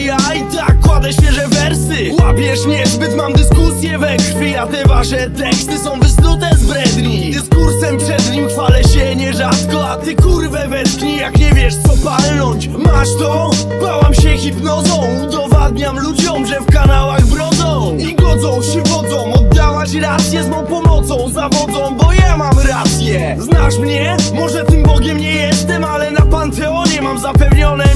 ja i tak kładę świeże wersy. Łapiesz niezbyt, mam dyskusję we krwi A te wasze teksty są wysnute z bredni. Dyskursem przed nim chwalę się nierzadko A ty kurwę wetknij, jak nie wiesz co palnąć. Masz to? Bałam się hipnozą Udowadniam ludziom, że w kanałach brodzą. I godzą się wodzą Oddałaś rację z mą pomocą Zawodzą, bo ja mam rację. Znasz mnie? Może tym Bogiem nie jestem Ale na Panteonie mam zapewnione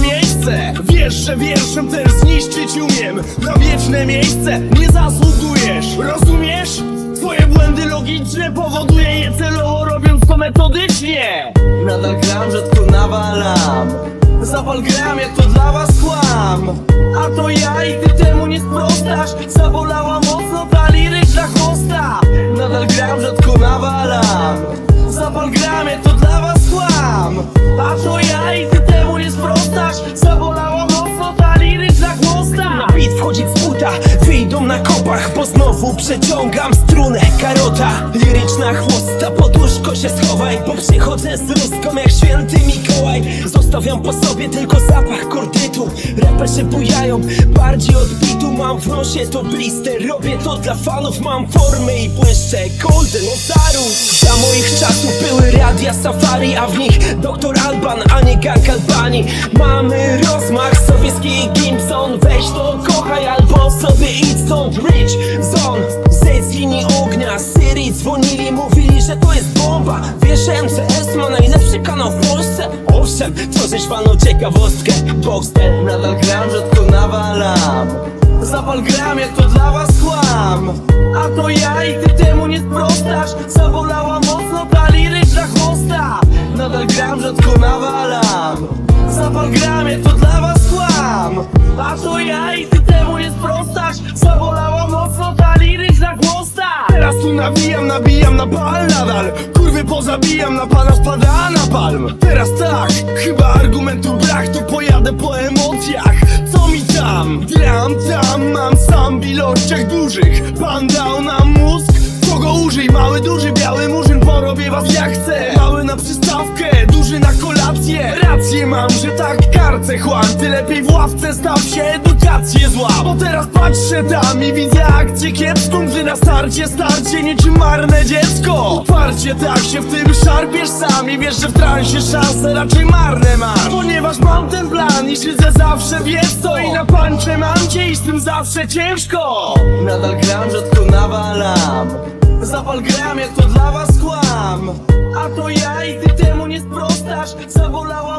Wiesz, że wierszem też zniszczyć umiem. Na wieczne miejsce nie zasługujesz Rozumiesz? Twoje błędy logiczne powoduje je celowo robiąc to metodycznie. Nadal gram, rzadko nawalam. Zapal gram, jak to dla was kłam. A to ja i ty temu nie sprostasz. Zabolała mocno ta wyjdą na kopach Bo znowu przeciągam strunę. Karota Liryczna chłosta, pod łóżko się schowaj Bo przychodzę z ruską jak święty Mikołaj. Zostawiam po sobie tylko zapach kordytu Raperzy bujają, bardziej od bitu Mam w nosie to blister, robię to dla fanów Mam formę i błyszczę golden ozaru Za moich czasów były radia safari A w nich doktor Alban, a nie gang Albanii Mamy rozmach, sowiecki że MCS ma najlepszy kanał w Polsce? Owszem, tworzysz panu ciekawostkę. Boxster Nadal gram, rzadko nawalam. Zapal gram, jak to dla was kłam. A to ja i ty temu nie sprostasz. Zabolała mocno ta liryczna chłosta Nadal gram, rzadko nawalam. Zapal gram, jak to dla was kłam. A to ja i ty temu nie sprostasz. Zabolała mocno ta liryczna chłosta Teraz tu nawijam, nabijam na pal nadal Pozabijam, na pana spada na palm Teraz tak, chyba argumentu brak To pojadę po emocjach Co mi tam? Gram tam, mam sam w ilościach dużych Pan dał nam mózg co go użyj? Mały, duży, biały murzyn Porobię was jak chcę Mały na przystawkę, kolację Rację mam, że tak karce chłam Ty lepiej w ławce staw się, edukację zła Bo teraz patrzę tam i widzę akcję kiepską Gdy na starcie starcie niczym marne dziecko. Uparcie tak się w tym szarpiesz sam I wiesz, że w transie szanse raczej marne masz. Ponieważ mam ten plan i szydzę zawsze wiesz co? I na pancze mam cię i z tym zawsze ciężko. Nadal gram, rzadko nawalam. Zapal gram, jak to dla was kłam A to ja i ty temu nie sprostasz. Zabolała